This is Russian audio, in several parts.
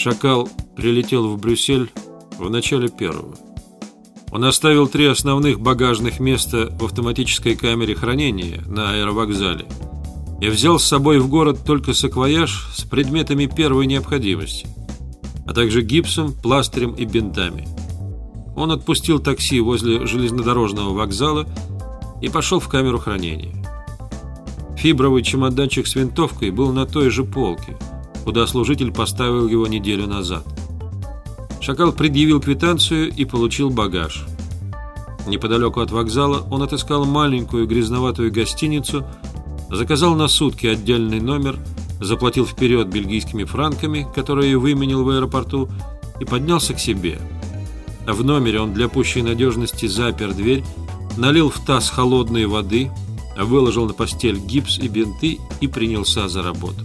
Шакал прилетел в Брюссель в начале первого. Он оставил три основных багажных места в автоматической камере хранения на аэровокзале и взял с собой в город только саквояж с предметами первой необходимости, а также гипсом, пластырем и бинтами. Он отпустил такси возле железнодорожного вокзала и пошел в камеру хранения. Фибровый чемоданчик с винтовкой был на той же полке, куда служитель поставил его неделю назад. Шакал предъявил квитанцию и получил багаж. Неподалеку от вокзала он отыскал маленькую грязноватую гостиницу, заказал на сутки отдельный номер, заплатил вперед бельгийскими франками, которые выменил в аэропорту, и поднялся к себе. В номере он для пущей надежности запер дверь, налил в таз холодной воды, выложил на постель гипс и бинты и принялся за работу.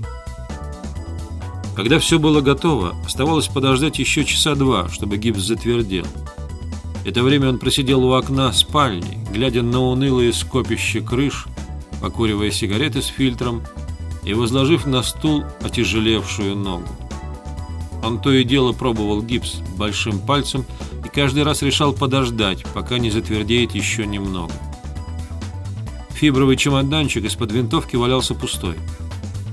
Когда все было готово, оставалось подождать еще часа два, чтобы гипс затвердел. Это время он просидел у окна спальни, глядя на унылые скопище крыш, покуривая сигареты с фильтром и возложив на стул отяжелевшую ногу. Он то и дело пробовал гипс большим пальцем и каждый раз решал подождать, пока не затвердеет еще немного. Фибровый чемоданчик из-под винтовки валялся пустой.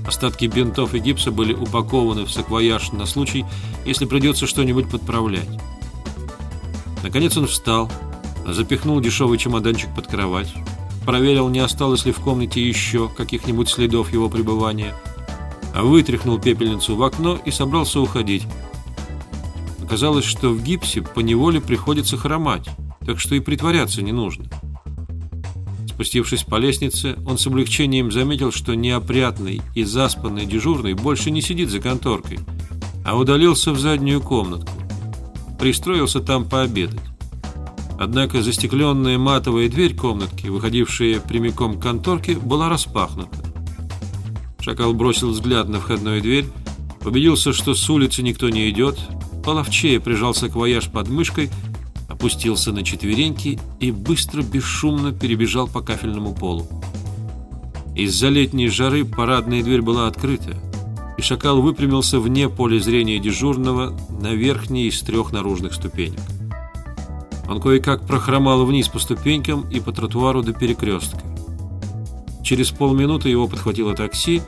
Остатки бинтов и гипса были упакованы в саквояж на случай, если придется что-нибудь подправлять. Наконец он встал, запихнул дешевый чемоданчик под кровать, проверил, не осталось ли в комнате еще каких-нибудь следов его пребывания, вытряхнул пепельницу в окно и собрался уходить. Оказалось, что в гипсе по неволе приходится хромать, так что и притворяться не нужно. Спустившись по лестнице, он с облегчением заметил, что неопрятный и заспанный дежурный больше не сидит за конторкой, а удалился в заднюю комнатку. Пристроился там пообедать. Однако застекленная матовая дверь комнатки, выходившая прямиком к конторке, была распахнута. Шакал бросил взгляд на входную дверь, убедился, что с улицы никто не идет, половчее прижался к вояж под мышкой опустился на четвереньки и быстро, бесшумно перебежал по кафельному полу. Из-за летней жары парадная дверь была открыта, и шакал выпрямился вне поля зрения дежурного на верхней из трех наружных ступенек. Он кое-как прохромал вниз по ступенькам и по тротуару до перекрестка. Через полминуты его подхватило такси,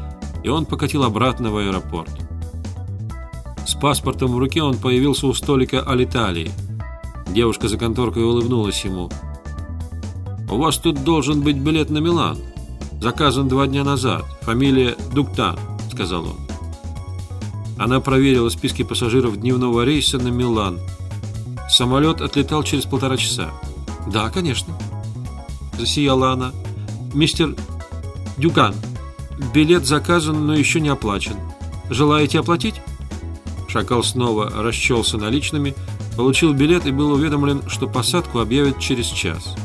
и он покатил обратно в аэропорт. С паспортом в руке он появился у столика Алиталии – Девушка за конторкой улыбнулась ему. «У вас тут должен быть билет на Милан. Заказан два дня назад. Фамилия Дуктан», — сказал он. Она проверила списки пассажиров дневного рейса на Милан. Самолет отлетал через полтора часа. «Да, конечно», — засияла она. «Мистер Дюкан, билет заказан, но еще не оплачен. Желаете оплатить?» Шакал снова расчелся наличными, — Получил билет и был уведомлен, что посадку объявят через час.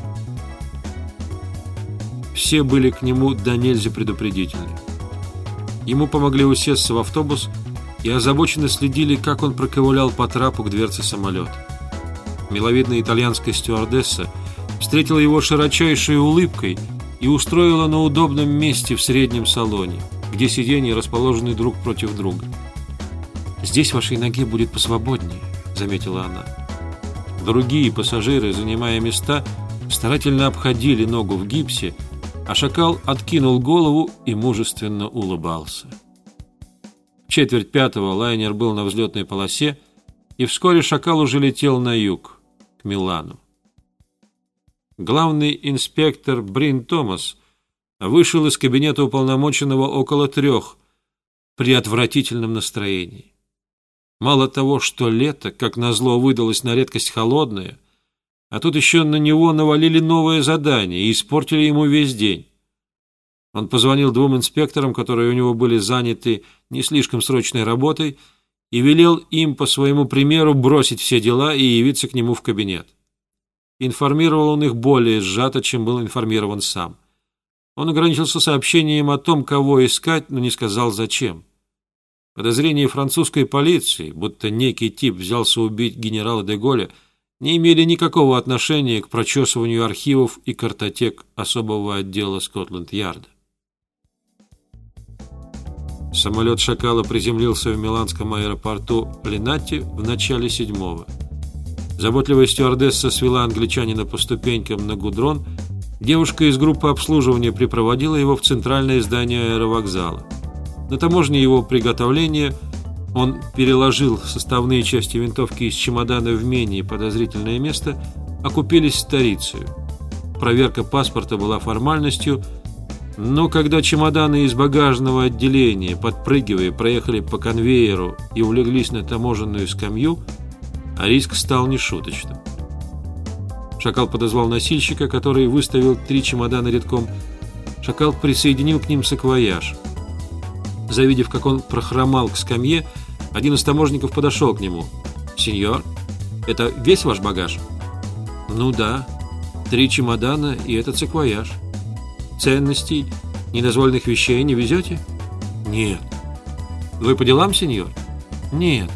Все были к нему до нельзя предупредительны. Ему помогли усесться в автобус и озабоченно следили, как он проковылял по трапу к дверце самолета. Миловидная итальянская стюардесса встретила его широчайшей улыбкой и устроила на удобном месте в среднем салоне, где сиденья расположены друг против друга. «Здесь вашей ноге будет посвободнее», заметила она. Другие пассажиры, занимая места, старательно обходили ногу в гипсе, а шакал откинул голову и мужественно улыбался. В четверть пятого лайнер был на взлетной полосе, и вскоре шакал уже летел на юг, к Милану. Главный инспектор Брин Томас вышел из кабинета уполномоченного около трех при отвратительном настроении. Мало того, что лето, как назло, выдалось на редкость холодное, а тут еще на него навалили новое задание и испортили ему весь день. Он позвонил двум инспекторам, которые у него были заняты не слишком срочной работой, и велел им по своему примеру бросить все дела и явиться к нему в кабинет. Информировал он их более сжато, чем был информирован сам. Он ограничился сообщением о том, кого искать, но не сказал зачем. Подозрения французской полиции, будто некий тип взялся убить генерала де Голля, не имели никакого отношения к прочесыванию архивов и картотек особого отдела Скотланд-Ярда. Самолет «Шакала» приземлился в миланском аэропорту Ленатти в начале седьмого. Заботливая стюардесса свела англичанина по ступенькам на гудрон. Девушка из группы обслуживания припроводила его в центральное здание аэровокзала. На таможне его приготовления он переложил составные части винтовки из чемодана в менее подозрительное место, окупились старицей. Проверка паспорта была формальностью, но когда чемоданы из багажного отделения, подпрыгивая, проехали по конвейеру и улеглись на таможенную скамью, а риск стал нешуточным. Шакал подозвал носильщика, который выставил три чемодана рядком. Шакал присоединил к ним саквояж. Завидев, как он прохромал к скамье, один из таможников подошел к нему. «Сеньор, это весь ваш багаж?» «Ну да, три чемодана и этот саквояж. Ценностей, недозволенных вещей не везете?» «Нет». «Вы по делам, сеньор?» «Нет».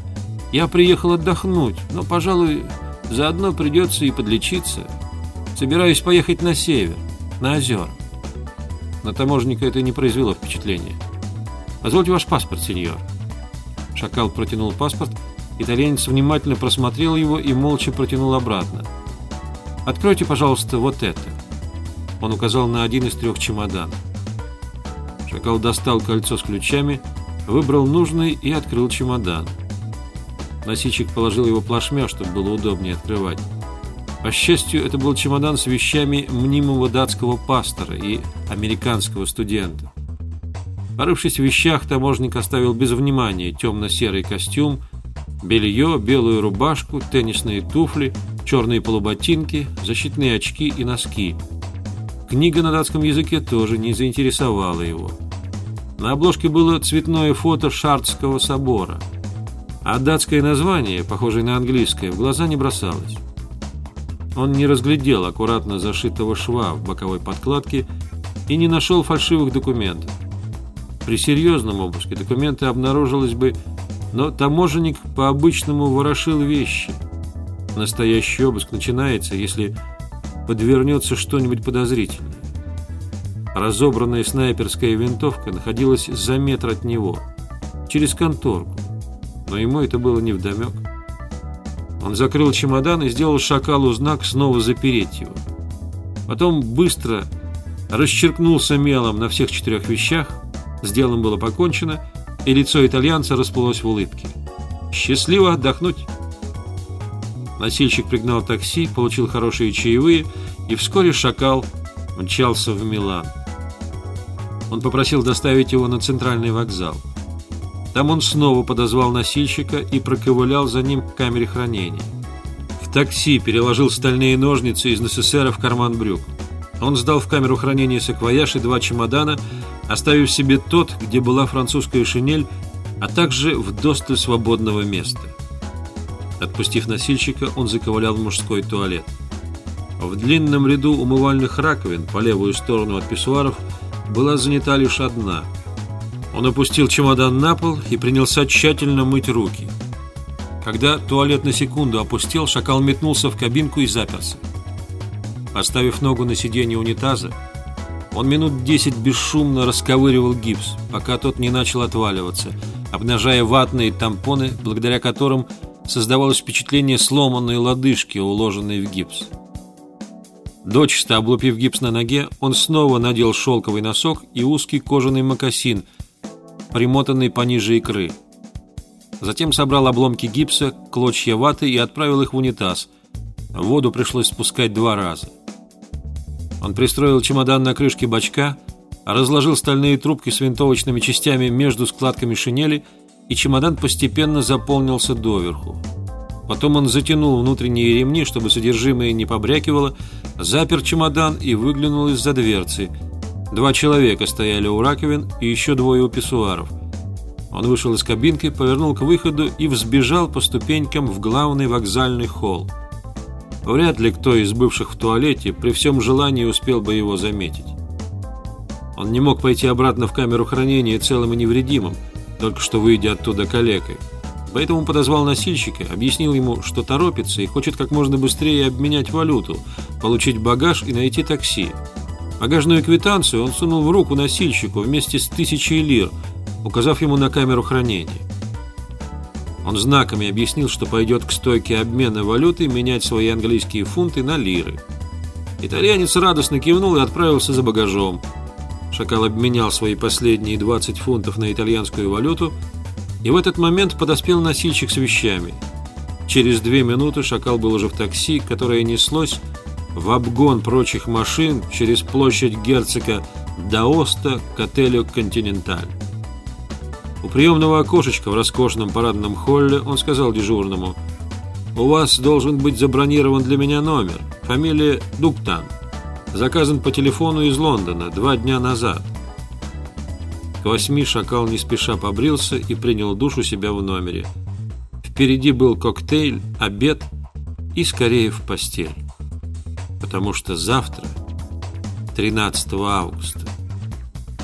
Я приехал отдохнуть, но, пожалуй, заодно придется и подлечиться. Собираюсь поехать на север, на озера. На таможенника это не произвело впечатления. Позвольте ваш паспорт, сеньор. Шакал протянул паспорт, итальянец внимательно просмотрел его и молча протянул обратно. «Откройте, пожалуйста, вот это». Он указал на один из трех чемоданов. Шакал достал кольцо с ключами, выбрал нужный и открыл чемодан. Носильщик положил его плашмя, чтобы было удобнее открывать. По счастью, это был чемодан с вещами мнимого датского пастора и американского студента. Порывшись в вещах, таможник оставил без внимания темно-серый костюм, белье, белую рубашку, теннисные туфли, черные полуботинки, защитные очки и носки. Книга на датском языке тоже не заинтересовала его. На обложке было цветное фото Шардского собора – а датское название, похожее на английское, в глаза не бросалось. Он не разглядел аккуратно зашитого шва в боковой подкладке и не нашел фальшивых документов. При серьезном обыске документы обнаружилось бы, но таможенник по-обычному ворошил вещи. Настоящий обыск начинается, если подвернется что-нибудь подозрительное. Разобранная снайперская винтовка находилась за метр от него, через конторку но ему это было невдомек. Он закрыл чемодан и сделал шакалу знак снова запереть его. Потом быстро расчеркнулся мелом на всех четырех вещах, с делом было покончено, и лицо итальянца расплылось в улыбке. «Счастливо отдохнуть!» Носильщик пригнал такси, получил хорошие чаевые, и вскоре шакал мчался в Милан. Он попросил доставить его на центральный вокзал. Там он снова подозвал носильщика и проковылял за ним к камере хранения. В такси переложил стальные ножницы из НССР в карман брюк. Он сдал в камеру хранения саквояж и два чемодана, оставив себе тот, где была французская шинель, а также в досталь свободного места. Отпустив носильщика, он заковылял в мужской туалет. В длинном ряду умывальных раковин по левую сторону от писсуаров была занята лишь одна – он опустил чемодан на пол и принялся тщательно мыть руки. Когда туалет на секунду опустел, шакал метнулся в кабинку и заперся. Оставив ногу на сиденье унитаза, он минут десять бесшумно расковыривал гипс, пока тот не начал отваливаться, обнажая ватные тампоны, благодаря которым создавалось впечатление сломанной лодыжки, уложенной в гипс. Дочисто облупив гипс на ноге, он снова надел шелковый носок и узкий кожаный мокасин – примотанный пониже икры. Затем собрал обломки гипса, клочья ваты и отправил их в унитаз. Воду пришлось спускать два раза. Он пристроил чемодан на крышке бачка, разложил стальные трубки с винтовочными частями между складками шинели, и чемодан постепенно заполнился доверху. Потом он затянул внутренние ремни, чтобы содержимое не побрякивало, запер чемодан и выглянул из-за дверцы – Два человека стояли у раковин и еще двое у писсуаров. Он вышел из кабинки, повернул к выходу и взбежал по ступенькам в главный вокзальный холл. Вряд ли кто из бывших в туалете при всем желании успел бы его заметить. Он не мог пойти обратно в камеру хранения целым и невредимым, только что выйдя оттуда калекой. Поэтому подозвал носильщика, объяснил ему, что торопится и хочет как можно быстрее обменять валюту, получить багаж и найти такси. Багажную квитанцию он сунул в руку носильщику вместе с тысячей лир, указав ему на камеру хранения. Он знаками объяснил, что пойдет к стойке обмена валюты менять свои английские фунты на лиры. Итальянец радостно кивнул и отправился за багажом. Шакал обменял свои последние 20 фунтов на итальянскую валюту, и в этот момент подоспел носильщик с вещами. Через две минуты Шакал был уже в такси, которое неслось в обгон прочих машин через площадь герцога Даоста к отелю «Континенталь». У приемного окошечка в роскошном парадном холле он сказал дежурному «У вас должен быть забронирован для меня номер. Фамилия Дуктан. Заказан по телефону из Лондона два дня назад». К восьми шакал не спеша побрился и принял душ у себя в номере. Впереди был коктейль, обед и скорее в постель. Потому что завтра, 13 августа,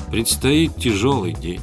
предстоит тяжелый день.